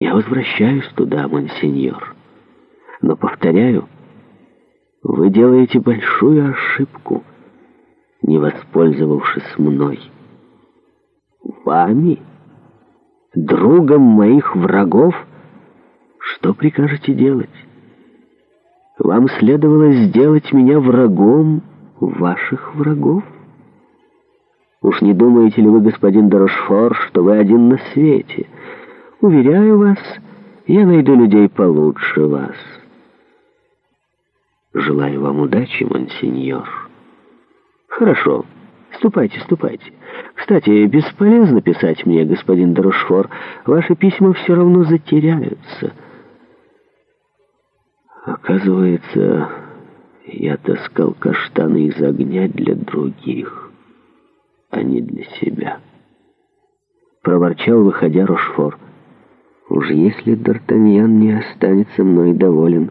Я возвращаюсь туда, монсеньор. Но, повторяю, вы делаете большую ошибку, не воспользовавшись мной. Вами, другом моих врагов, что прикажете делать? Вам следовало сделать меня врагом ваших врагов? Уж не думаете ли вы, господин Дорошфор, что вы один на свете — Уверяю вас, я найду людей получше вас. Желаю вам удачи, монсеньор. Хорошо. Ступайте, ступайте. Кстати, бесполезно писать мне, господин Дорошфор. Ваши письма все равно затеряются. Оказывается, я таскал каштаны из огня для других, а не для себя. Проворчал, выходя Рошфор. — Уж если Д'Артаньян не останется мной доволен,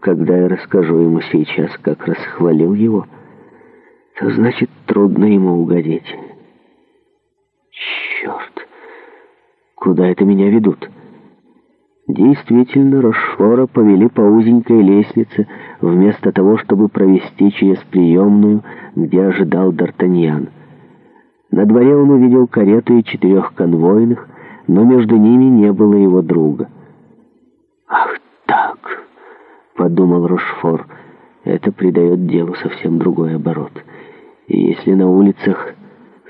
когда я расскажу ему сейчас, как расхвалил его, то значит трудно ему угодить. Черт! Куда это меня ведут? Действительно, Рошфора повели по узенькой лестнице, вместо того, чтобы провести через приемную, где ожидал Д'Артаньян. На дворе он увидел карету и четырех конвойных, но между ними не было его друга. «Ах так!» — подумал Рошфор. «Это придает делу совсем другой оборот. И если на улицах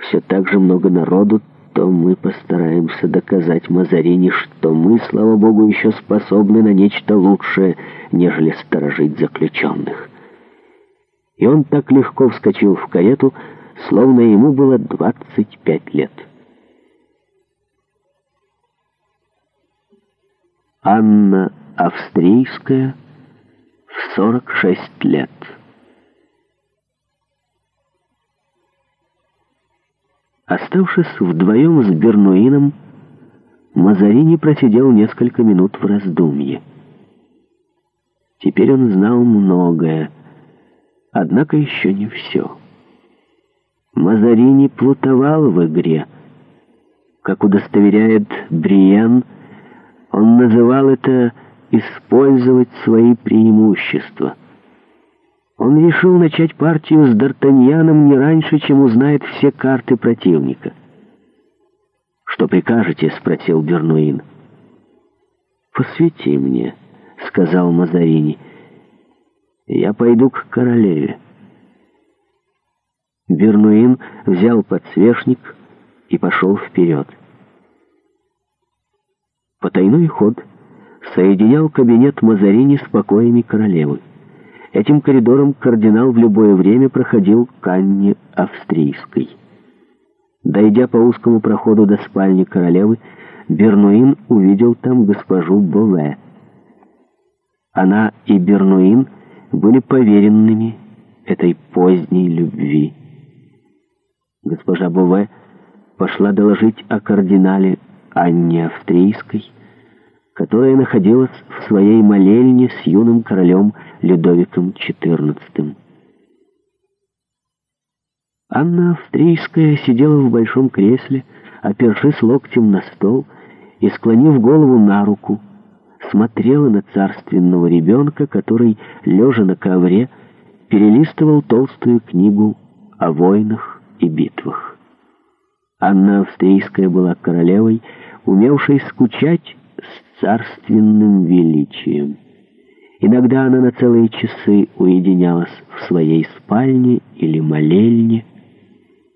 все так же много народу, то мы постараемся доказать Мазарини, что мы, слава богу, еще способны на нечто лучшее, нежели сторожить заключенных». И он так легко вскочил в карету, словно ему было 25 лет. Анна Австрийская в 46 лет. Оставшись вдвоем с Бернуином, Мазарини просидел несколько минут в раздумье. Теперь он знал многое, однако еще не все. Мазарини плутовал в игре, как удостоверяет Бриен он называл это «использовать свои преимущества». Он решил начать партию с Д'Артаньяном не раньше, чем узнает все карты противника. «Что прикажете?» — спросил Бернуин. «Посвяти мне», — сказал Мазарини. «Я пойду к королеве». Бернуин взял подсвечник и пошел вперед. Потайной ход соединял кабинет Мазарини с покоями королевы. Этим коридором кардинал в любое время проходил к Анне Австрийской. Дойдя по узкому проходу до спальни королевы, Бернуин увидел там госпожу Боле. Она и Бернуин были поверенными этой поздней любви. Госпожа Бове пошла доложить о кардинале Анне Австрийской, которая находилась в своей молельне с юным королем Людовиком XIV. Анна Австрийская сидела в большом кресле, опершись локтем на стол и, склонив голову на руку, смотрела на царственного ребенка, который, лежа на ковре, перелистывал толстую книгу о войнах и битвах. Анна Австрийская была королевой, умевшей скучать с царственным величием. Иногда она на целые часы уединялась в своей спальне или молельне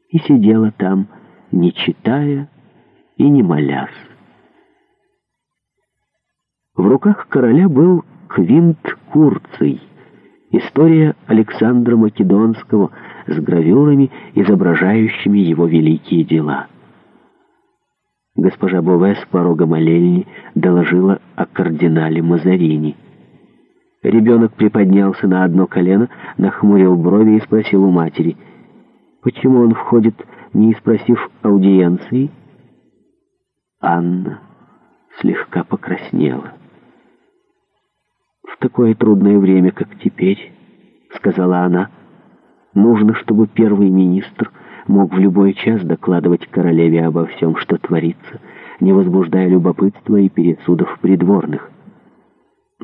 и сидела там, не читая и не молясь. В руках короля был квинт Курций — История Александра Македонского с гравюрами, изображающими его великие дела. Госпожа Бове с порога молельни доложила о кардинале Мазарини. Ребенок приподнялся на одно колено, нахмурил брови и спросил у матери, почему он входит, не спросив аудиенции? Анна слегка покраснела в такое трудное время, как теперь, — сказала она. Нужно, чтобы первый министр мог в любой час докладывать королеве обо всем, что творится, не возбуждая любопытства и пересудов придворных.